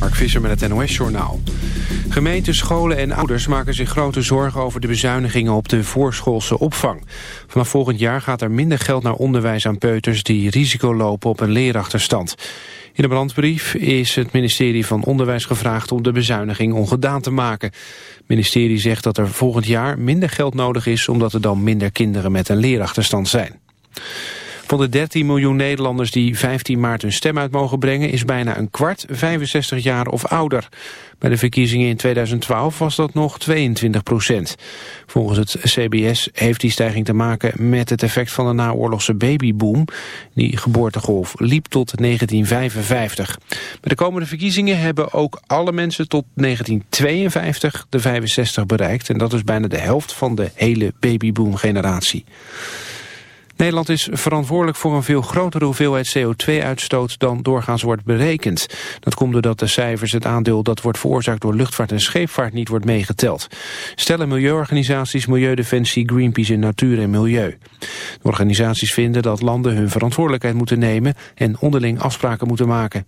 Mark Visser met het NOS-journaal. Gemeenten, scholen en ouders maken zich grote zorgen over de bezuinigingen op de voorschoolse opvang. Vanaf volgend jaar gaat er minder geld naar onderwijs aan peuters die risico lopen op een leerachterstand. In de brandbrief is het ministerie van Onderwijs gevraagd om de bezuiniging ongedaan te maken. Het ministerie zegt dat er volgend jaar minder geld nodig is omdat er dan minder kinderen met een leerachterstand zijn. Van de 13 miljoen Nederlanders die 15 maart hun stem uit mogen brengen... is bijna een kwart 65 jaar of ouder. Bij de verkiezingen in 2012 was dat nog 22 procent. Volgens het CBS heeft die stijging te maken met het effect van de naoorlogse babyboom. Die geboortegolf liep tot 1955. Bij de komende verkiezingen hebben ook alle mensen tot 1952 de 65 bereikt. En dat is bijna de helft van de hele babyboom generatie. Nederland is verantwoordelijk voor een veel grotere hoeveelheid CO2-uitstoot dan doorgaans wordt berekend. Dat komt doordat de cijfers het aandeel dat wordt veroorzaakt door luchtvaart en scheepvaart niet wordt meegeteld. Stellen milieuorganisaties Milieudefensie, Greenpeace en Natuur en Milieu. De organisaties vinden dat landen hun verantwoordelijkheid moeten nemen en onderling afspraken moeten maken.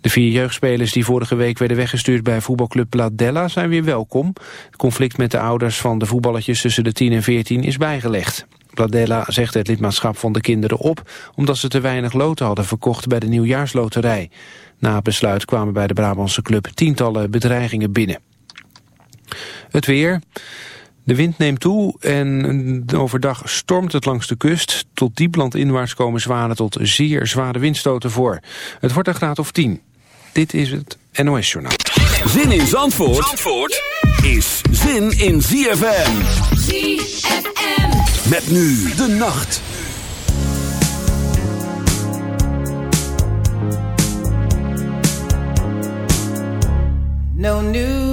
De vier jeugdspelers die vorige week werden weggestuurd bij voetbalclub Pladella zijn weer welkom. Het conflict met de ouders van de voetballetjes tussen de 10 en 14 is bijgelegd. Pladella zegt het lidmaatschap van de kinderen op... omdat ze te weinig loten hadden verkocht bij de nieuwjaarsloterij. Na het besluit kwamen bij de Brabantse club tientallen bedreigingen binnen. Het weer... De wind neemt toe en overdag stormt het langs de kust. Tot diep landinwaarts komen zware tot zeer zware windstoten voor. Het wordt een graad of 10. Dit is het NOS Journaal. Zin in Zandvoort, Zandvoort is zin in ZFM. ZFM. Met nu de nacht. No New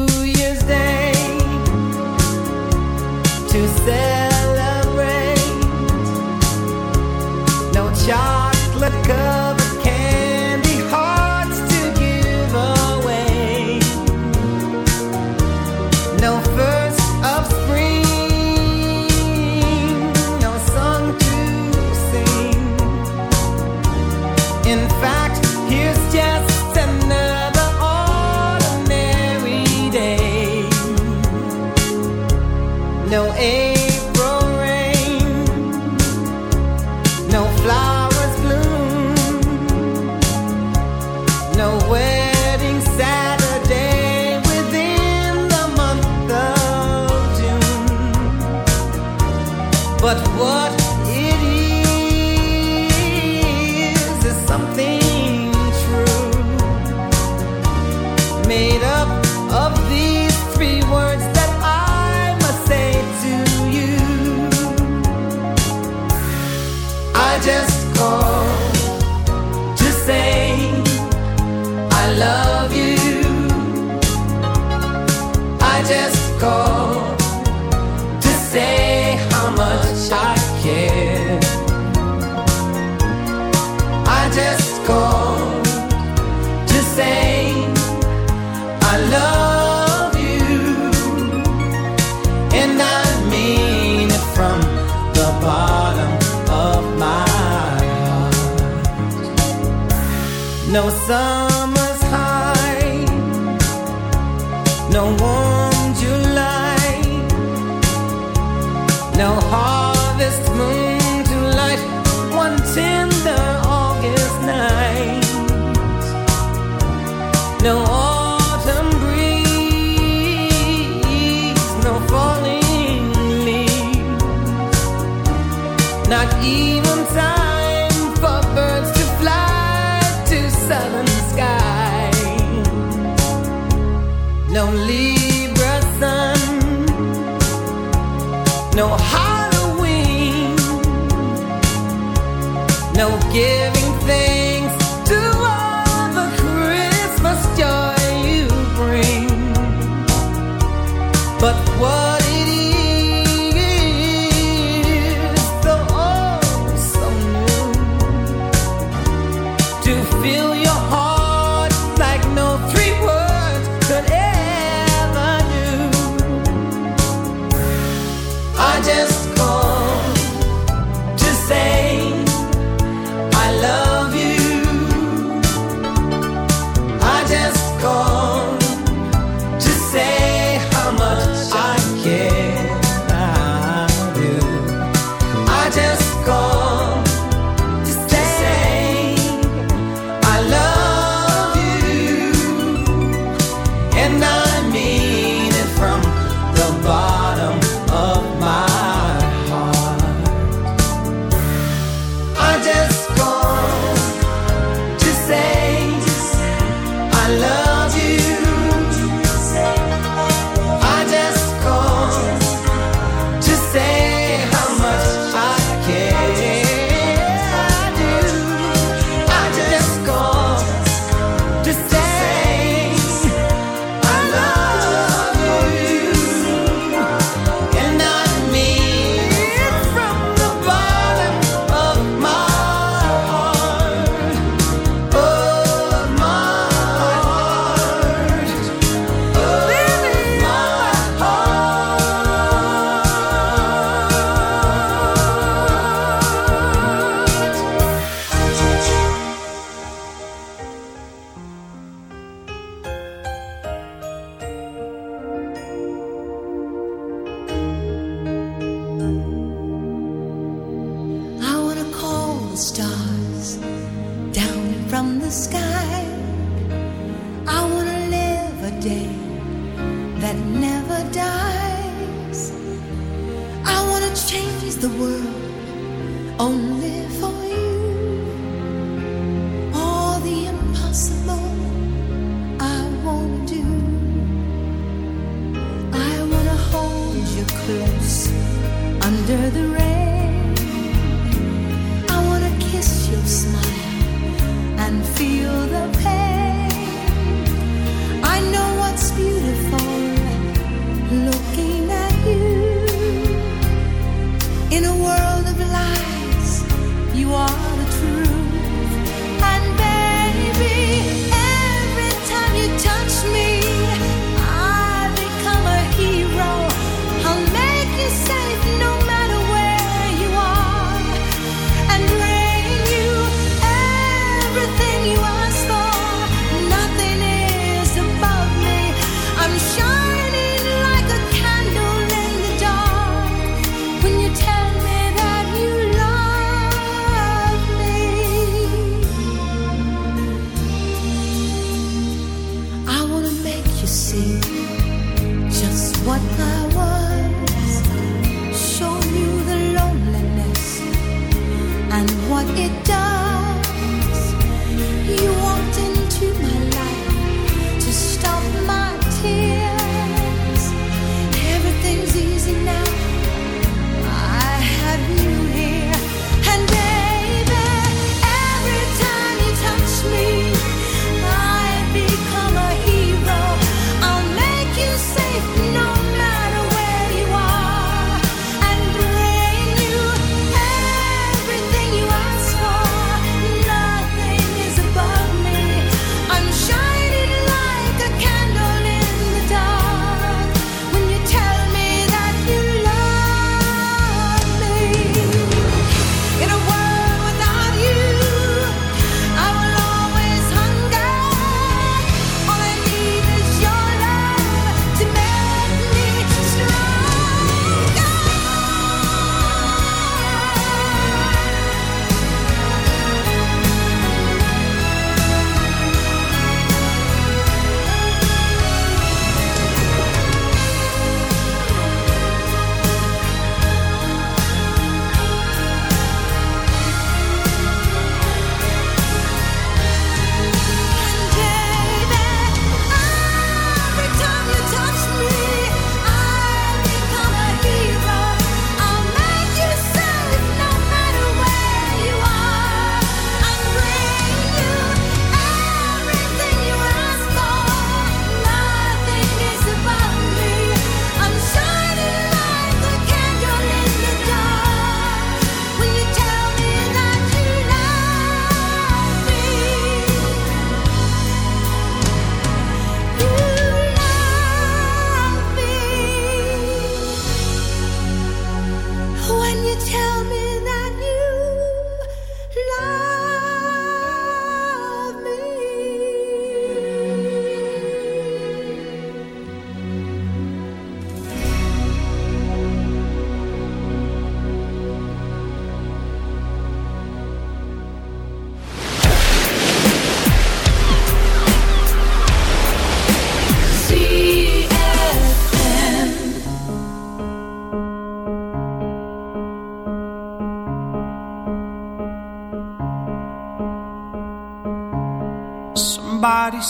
summer's high, no warm July, no. give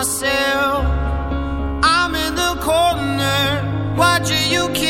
myself. I'm in the corner watching you kiss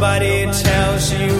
Nobody tells you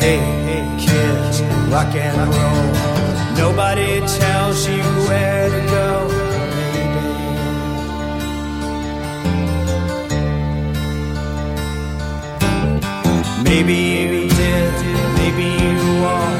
hey, hey, kids, rock and roll. Nobody tells you where to go, baby. Maybe you did, maybe you won't.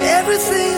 Everything